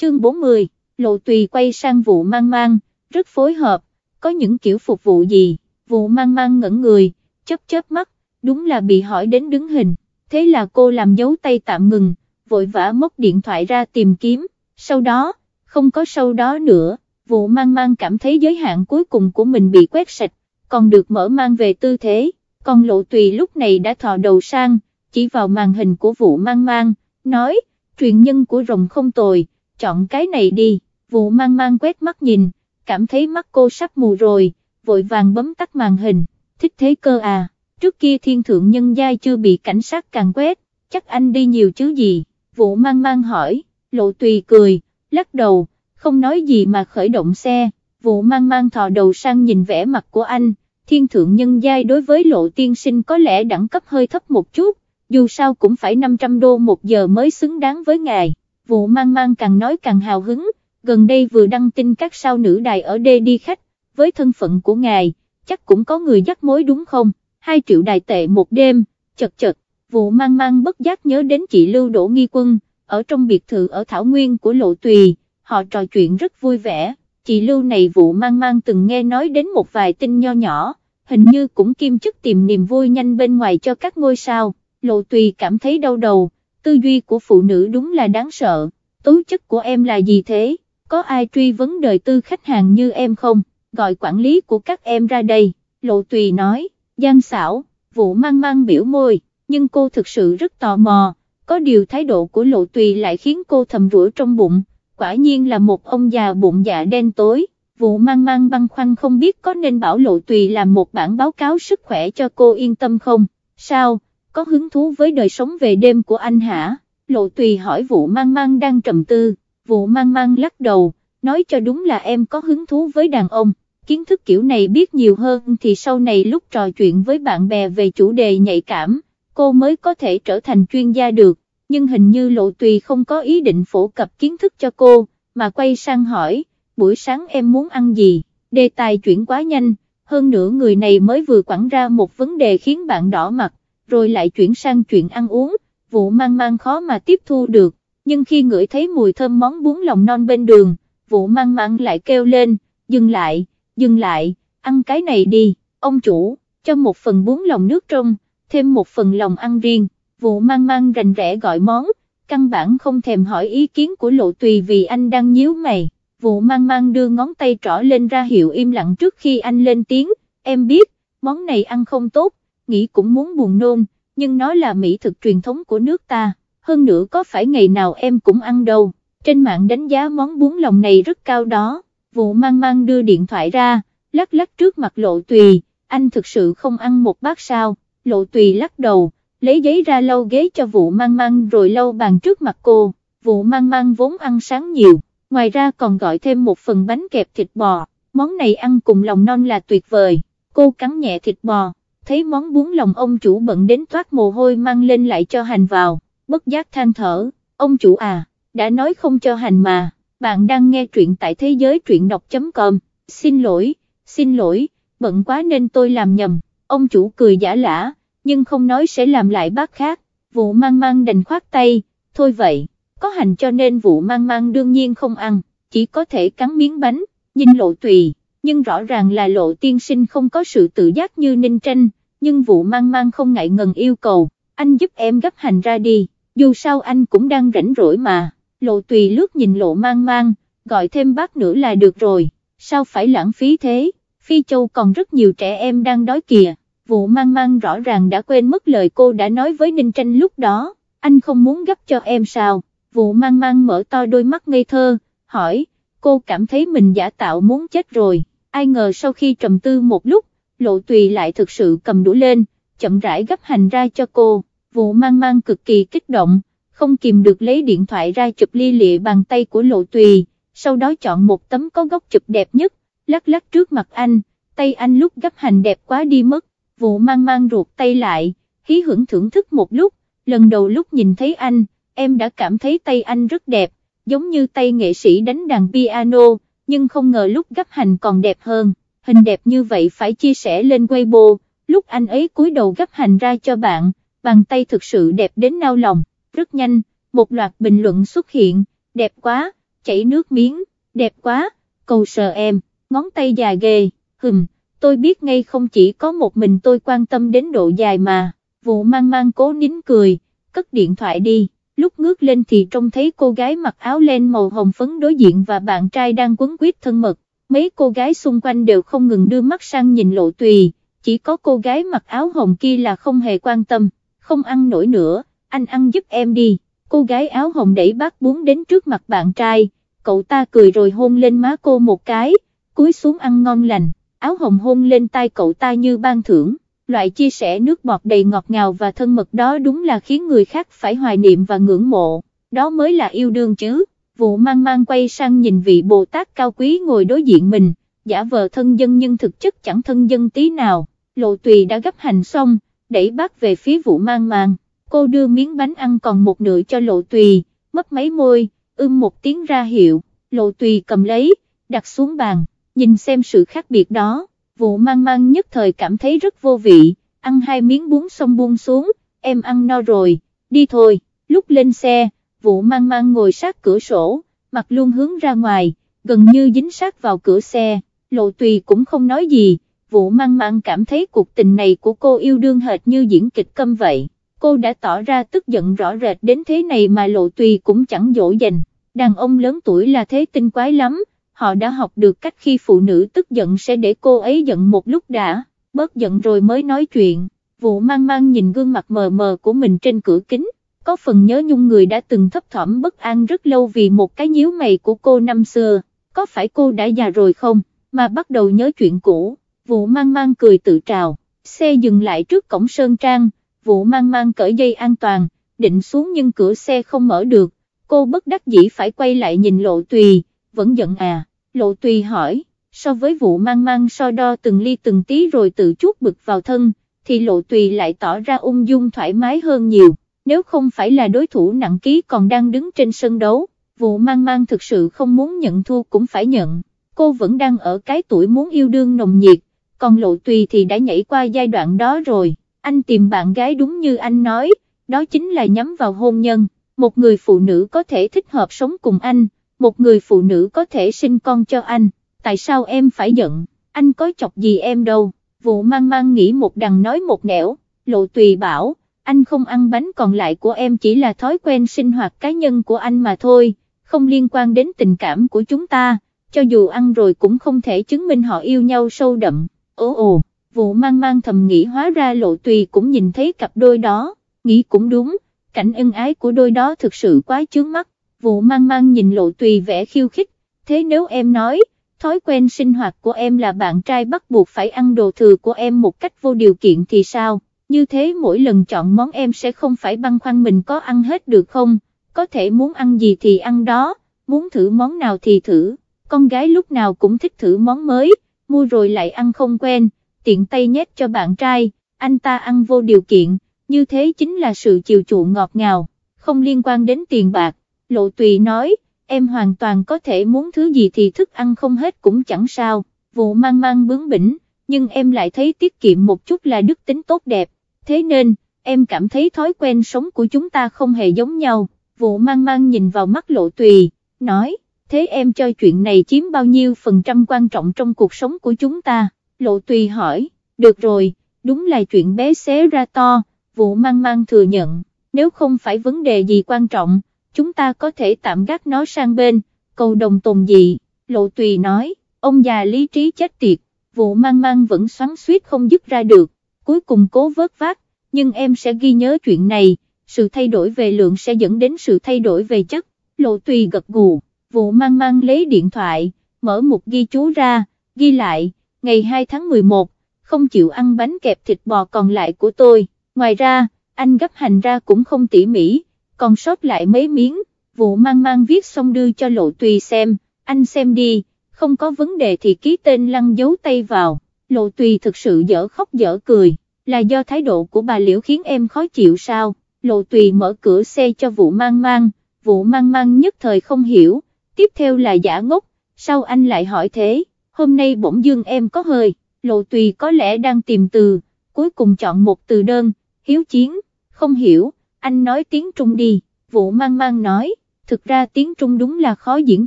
chương 40, lộ tùy quay sang vụ mang mang, rất phối hợp, có những kiểu phục vụ gì, vụ mang mang ngẩn người, chớp chớp mắt, đúng là bị hỏi đến đứng hình, thế là cô làm dấu tay tạm ngừng, vội vã móc điện thoại ra tìm kiếm, sau đó, không có sau đó nữa, vụ mang mang cảm thấy giới hạn cuối cùng của mình bị quét sạch, còn được mở mang về tư thế, còn lộ tùy lúc này đã thò đầu sang, chỉ vào màn hình của vụ mang mang, nói, truyền nhân của rồng không tồi, chọn cái này đi, vụ mang mang quét mắt nhìn, cảm thấy mắt cô sắp mù rồi, vội vàng bấm tắt màn hình, thích thế cơ à, trước kia thiên thượng nhân giai chưa bị cảnh sát càng quét, chắc anh đi nhiều chứ gì, vụ mang mang hỏi, lộ tùy cười, lắc đầu, không nói gì mà khởi động xe, vụ mang mang thò đầu sang nhìn vẻ mặt của anh, thiên thượng nhân giai đối với lộ tiên sinh có lẽ đẳng cấp hơi thấp một chút, dù sao cũng phải 500 đô một giờ mới xứng đáng với ngài, vụ mang mang càng nói càng hào hứng, gần đây vừa đăng tin các sao nữ đài ở đê đi khách, với thân phận của ngài, chắc cũng có người dắt mối đúng không, 2 triệu đài tệ một đêm, chật chật, vụ mang mang bất giác nhớ đến chị Lưu Đỗ Nghi Quân, ở trong biệt thự ở Thảo Nguyên của Lộ Tùy, họ trò chuyện rất vui vẻ, chị Lưu này vụ mang mang từng nghe nói đến một vài tin nho nhỏ, hình như cũng kim chức tìm niềm vui nhanh bên ngoài cho các ngôi sao, Lộ Tùy cảm thấy đau đầu, tư duy của phụ nữ đúng là đáng sợ, tố chất của em là gì thế, có ai truy vấn đời tư khách hàng như em không, gọi quản lý của các em ra đây, Lộ Tùy nói, gian xảo, vụ mang mang biểu môi, nhưng cô thực sự rất tò mò, có điều thái độ của Lộ Tùy lại khiến cô thầm rủa trong bụng, quả nhiên là một ông già bụng dạ đen tối, vụ mang mang băn khoăn không biết có nên bảo Lộ Tùy làm một bản báo cáo sức khỏe cho cô yên tâm không, sao, có hứng thú với đời sống về đêm của anh hả, Lộ Tùy hỏi vụ mang mang đang trầm tư, vụ mang mang lắc đầu, nói cho đúng là em có hứng thú với đàn ông, kiến thức kiểu này biết nhiều hơn thì sau này lúc trò chuyện với bạn bè về chủ đề nhạy cảm, cô mới có thể trở thành chuyên gia được, nhưng hình như Lộ Tùy không có ý định phổ cập kiến thức cho cô, mà quay sang hỏi, buổi sáng em muốn ăn gì, đề tài chuyển quá nhanh, hơn nữa người này mới vừa quẳng ra một vấn đề khiến bạn đỏ mặt, rồi lại chuyển sang chuyện ăn uống, vụ mang mang khó mà tiếp thu được, nhưng khi ngửi thấy mùi thơm món bún lòng non bên đường, vụ mang mang lại kêu lên, dừng lại, dừng lại, ăn cái này đi, ông chủ, cho một phần bún lòng nước trong, thêm một phần lòng ăn riêng, vụ mang mang rành rẽ gọi món, căn bản không thèm hỏi ý kiến của lộ tùy vì anh đang nhíu mày, vụ mang mang đưa ngón tay trỏ lên ra hiệu im lặng trước khi anh lên tiếng, em biết, món này ăn không tốt, nghĩ cũng muốn buồn nôn, nhưng nó là mỹ thực truyền thống của nước ta, hơn nữa có phải ngày nào em cũng ăn đâu, trên mạng đánh giá món bún lòng này rất cao đó, vụ mang mang đưa điện thoại ra, lắc lắc trước mặt lộ tùy, anh thực sự không ăn một bát sao, lộ tùy lắc đầu, lấy giấy ra lau ghế cho vụ mang mang rồi lau bàn trước mặt cô, vụ mang mang vốn ăn sáng nhiều, ngoài ra còn gọi thêm một phần bánh kẹp thịt bò, món này ăn cùng lòng non là tuyệt vời, cô cắn nhẹ thịt bò, thấy món bún lòng ông chủ bận đến toát mồ hôi mang lên lại cho hành vào, bất giác than thở, ông chủ à, đã nói không cho hành mà, bạn đang nghe truyện tại thế giới truyện đọc.com, xin lỗi, xin lỗi, bận quá nên tôi làm nhầm, ông chủ cười giả lả, nhưng không nói sẽ làm lại bác khác, vụ mang mang đành khoát tay, thôi vậy, có hành cho nên vụ mang mang đương nhiên không ăn, chỉ có thể cắn miếng bánh, nhìn lộ tùy, nhưng rõ ràng là lộ tiên sinh không có sự tự giác như ninh tranh, nhưng vụ mang mang không ngại ngần yêu cầu, anh giúp em gấp hành ra đi, dù sao anh cũng đang rảnh rỗi mà, lộ tùy lướt nhìn lộ mang mang, gọi thêm bác nữa là được rồi, sao phải lãng phí thế, Phi Châu còn rất nhiều trẻ em đang đói kìa, vụ mang mang rõ ràng đã quên mất lời cô đã nói với Ninh Tranh lúc đó, anh không muốn gấp cho em sao, vụ mang mang mở to đôi mắt ngây thơ, hỏi, cô cảm thấy mình giả tạo muốn chết rồi, ai ngờ sau khi trầm tư một lúc, lộ tùy lại thực sự cầm đũa lên, chậm rãi gấp hành ra cho cô, vụ mang mang cực kỳ kích động, không kìm được lấy điện thoại ra chụp ly lịa bàn tay của lộ tùy, sau đó chọn một tấm có góc chụp đẹp nhất, lắc lắc trước mặt anh, tay anh lúc gấp hành đẹp quá đi mất, vụ mang mang ruột tay lại, hí hưởng thưởng thức một lúc, lần đầu lúc nhìn thấy anh, em đã cảm thấy tay anh rất đẹp, giống như tay nghệ sĩ đánh đàn piano, nhưng không ngờ lúc gấp hành còn đẹp hơn. Hình đẹp như vậy phải chia sẻ lên Weibo, lúc anh ấy cúi đầu gấp hành ra cho bạn, bàn tay thực sự đẹp đến nao lòng, rất nhanh, một loạt bình luận xuất hiện, đẹp quá, chảy nước miếng, đẹp quá, cầu sờ em, ngón tay dài ghê, hừm, tôi biết ngay không chỉ có một mình tôi quan tâm đến độ dài mà, vụ mang mang cố nín cười, cất điện thoại đi, lúc ngước lên thì trông thấy cô gái mặc áo len màu hồng phấn đối diện và bạn trai đang quấn quýt thân mật, mấy cô gái xung quanh đều không ngừng đưa mắt sang nhìn lộ tùy, chỉ có cô gái mặc áo hồng kia là không hề quan tâm, không ăn nổi nữa, anh ăn giúp em đi, cô gái áo hồng đẩy bát bún đến trước mặt bạn trai, cậu ta cười rồi hôn lên má cô một cái, cúi xuống ăn ngon lành, áo hồng hôn lên tay cậu ta như ban thưởng, loại chia sẻ nước bọt đầy ngọt ngào và thân mật đó đúng là khiến người khác phải hoài niệm và ngưỡng mộ, đó mới là yêu đương chứ, vụ mang mang quay sang nhìn vị Bồ Tát cao quý ngồi đối diện mình, giả vờ thân dân nhưng thực chất chẳng thân dân tí nào, lộ tùy đã gấp hành xong, đẩy bác về phía vụ mang mang, cô đưa miếng bánh ăn còn một nửa cho lộ tùy, mất mấy môi, ưm một tiếng ra hiệu, lộ tùy cầm lấy, đặt xuống bàn, nhìn xem sự khác biệt đó, vụ mang mang nhất thời cảm thấy rất vô vị, ăn hai miếng bún xong buông xuống, em ăn no rồi, đi thôi, lúc lên xe, vụ mang mang ngồi sát cửa sổ, mặt luôn hướng ra ngoài, gần như dính sát vào cửa xe, lộ tùy cũng không nói gì, vụ mang mang cảm thấy cuộc tình này của cô yêu đương hệt như diễn kịch câm vậy, cô đã tỏ ra tức giận rõ rệt đến thế này mà lộ tùy cũng chẳng dỗ dành, đàn ông lớn tuổi là thế tinh quái lắm, họ đã học được cách khi phụ nữ tức giận sẽ để cô ấy giận một lúc đã, bớt giận rồi mới nói chuyện, vụ mang mang nhìn gương mặt mờ mờ của mình trên cửa kính, có phần nhớ nhung người đã từng thấp thỏm bất an rất lâu vì một cái nhíu mày của cô năm xưa, có phải cô đã già rồi không, mà bắt đầu nhớ chuyện cũ, vụ mang mang cười tự trào, xe dừng lại trước cổng Sơn Trang, vụ mang mang cởi dây an toàn, định xuống nhưng cửa xe không mở được, cô bất đắc dĩ phải quay lại nhìn lộ tùy, vẫn giận à, lộ tùy hỏi, so với vụ mang mang so đo từng ly từng tí rồi tự chút bực vào thân, thì lộ tùy lại tỏ ra ung dung thoải mái hơn nhiều, nếu không phải là đối thủ nặng ký còn đang đứng trên sân đấu, vụ mang mang thực sự không muốn nhận thua cũng phải nhận, cô vẫn đang ở cái tuổi muốn yêu đương nồng nhiệt, còn lộ tùy thì đã nhảy qua giai đoạn đó rồi, anh tìm bạn gái đúng như anh nói, đó chính là nhắm vào hôn nhân, một người phụ nữ có thể thích hợp sống cùng anh, một người phụ nữ có thể sinh con cho anh, tại sao em phải giận, anh có chọc gì em đâu, vụ mang mang nghĩ một đằng nói một nẻo, lộ tùy bảo, anh không ăn bánh còn lại của em chỉ là thói quen sinh hoạt cá nhân của anh mà thôi, không liên quan đến tình cảm của chúng ta, cho dù ăn rồi cũng không thể chứng minh họ yêu nhau sâu đậm, ồ ồ, vụ mang mang thầm nghĩ hóa ra lộ tùy cũng nhìn thấy cặp đôi đó, nghĩ cũng đúng, cảnh ân ái của đôi đó thực sự quá chướng mắt, vụ mang mang nhìn lộ tùy vẻ khiêu khích, thế nếu em nói, thói quen sinh hoạt của em là bạn trai bắt buộc phải ăn đồ thừa của em một cách vô điều kiện thì sao, như thế mỗi lần chọn món em sẽ không phải băn khoăn mình có ăn hết được không, có thể muốn ăn gì thì ăn đó, muốn thử món nào thì thử, con gái lúc nào cũng thích thử món mới, mua rồi lại ăn không quen, tiện tay nhét cho bạn trai, anh ta ăn vô điều kiện, như thế chính là sự chiều chuộng ngọt ngào, không liên quan đến tiền bạc, lộ tùy nói, em hoàn toàn có thể muốn thứ gì thì thức ăn không hết cũng chẳng sao, vụ mang mang bướng bỉnh, nhưng em lại thấy tiết kiệm một chút là đức tính tốt đẹp, thế nên, em cảm thấy thói quen sống của chúng ta không hề giống nhau, vụ mang mang nhìn vào mắt lộ tùy, nói, thế em cho chuyện này chiếm bao nhiêu phần trăm quan trọng trong cuộc sống của chúng ta, lộ tùy hỏi, được rồi, đúng là chuyện bé xé ra to, vụ mang mang thừa nhận, nếu không phải vấn đề gì quan trọng, chúng ta có thể tạm gác nó sang bên, cầu đồng tồn dị, lộ tùy nói, ông già lý trí chết tiệt, vụ mang mang vẫn xoắn suýt không dứt ra được, cuối cùng cố vớt vát, nhưng em sẽ ghi nhớ chuyện này, sự thay đổi về lượng sẽ dẫn đến sự thay đổi về chất, lộ tùy gật gù, vụ mang mang lấy điện thoại, mở một ghi chú ra, ghi lại, ngày 2 tháng 11, không chịu ăn bánh kẹp thịt bò còn lại của tôi, ngoài ra, anh gấp hành ra cũng không tỉ mỉ, còn sót lại mấy miếng, vụ mang mang viết xong đưa cho lộ tùy xem, anh xem đi, không có vấn đề thì ký tên lăng dấu tay vào, lộ tùy thực sự dở khóc dở cười, là do thái độ của bà liễu khiến em khó chịu sao, lộ tùy mở cửa xe cho vụ mang mang, vụ mang mang nhất thời không hiểu, tiếp theo là giả ngốc, sao anh lại hỏi thế, hôm nay bỗng dưng em có hơi, lộ tùy có lẽ đang tìm từ, cuối cùng chọn một từ đơn, hiếu chiến, không hiểu, anh nói tiếng Trung đi, vụ mang mang nói, thực ra tiếng Trung đúng là khó diễn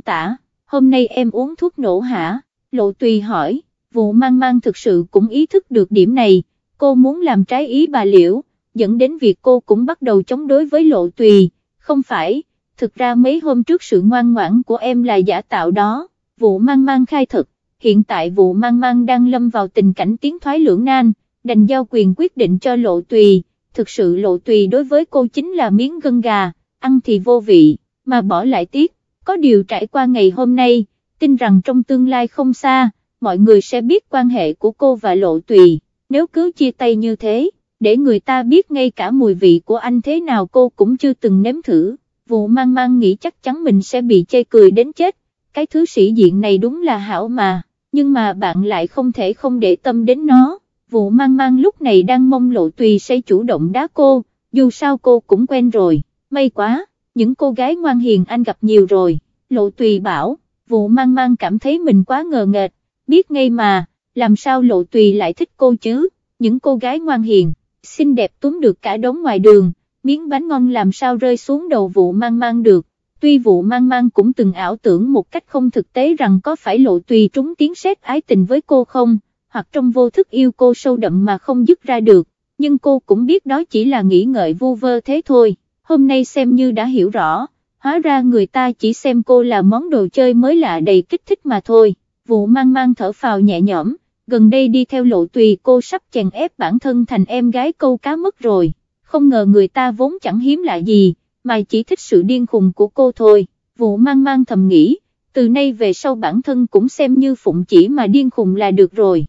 tả, hôm nay em uống thuốc nổ hả, lộ tùy hỏi, vụ mang mang thực sự cũng ý thức được điểm này, cô muốn làm trái ý bà liễu, dẫn đến việc cô cũng bắt đầu chống đối với lộ tùy, không phải, thực ra mấy hôm trước sự ngoan ngoãn của em là giả tạo đó, vụ mang mang khai thực, hiện tại vụ mang mang đang lâm vào tình cảnh tiến thoái lưỡng nan, đành giao quyền quyết định cho lộ tùy, thực sự lộ tùy đối với cô chính là miếng gân gà, ăn thì vô vị, mà bỏ lại tiếc, có điều trải qua ngày hôm nay, tin rằng trong tương lai không xa, mọi người sẽ biết quan hệ của cô và lộ tùy, nếu cứ chia tay như thế, để người ta biết ngay cả mùi vị của anh thế nào cô cũng chưa từng nếm thử, vụ mang mang nghĩ chắc chắn mình sẽ bị chê cười đến chết, cái thứ sĩ diện này đúng là hảo mà, nhưng mà bạn lại không thể không để tâm đến nó, vụ mang mang lúc này đang mong lộ tùy sẽ chủ động đá cô, dù sao cô cũng quen rồi, may quá, những cô gái ngoan hiền anh gặp nhiều rồi, lộ tùy bảo, vụ mang mang cảm thấy mình quá ngờ nghệch, biết ngay mà, làm sao lộ tùy lại thích cô chứ, những cô gái ngoan hiền, xinh đẹp túm được cả đống ngoài đường, miếng bánh ngon làm sao rơi xuống đầu vụ mang mang được, tuy vụ mang mang cũng từng ảo tưởng một cách không thực tế rằng có phải lộ tùy trúng tiếng sét ái tình với cô không, hoặc trong vô thức yêu cô sâu đậm mà không dứt ra được, nhưng cô cũng biết đó chỉ là nghĩ ngợi vu vơ thế thôi, hôm nay xem như đã hiểu rõ, hóa ra người ta chỉ xem cô là món đồ chơi mới lạ đầy kích thích mà thôi, vụ mang mang thở phào nhẹ nhõm, gần đây đi theo lộ tùy cô sắp chèn ép bản thân thành em gái câu cá mất rồi, không ngờ người ta vốn chẳng hiếm lạ gì, mà chỉ thích sự điên khùng của cô thôi, vụ mang mang thầm nghĩ, từ nay về sau bản thân cũng xem như phụng chỉ mà điên khùng là được rồi.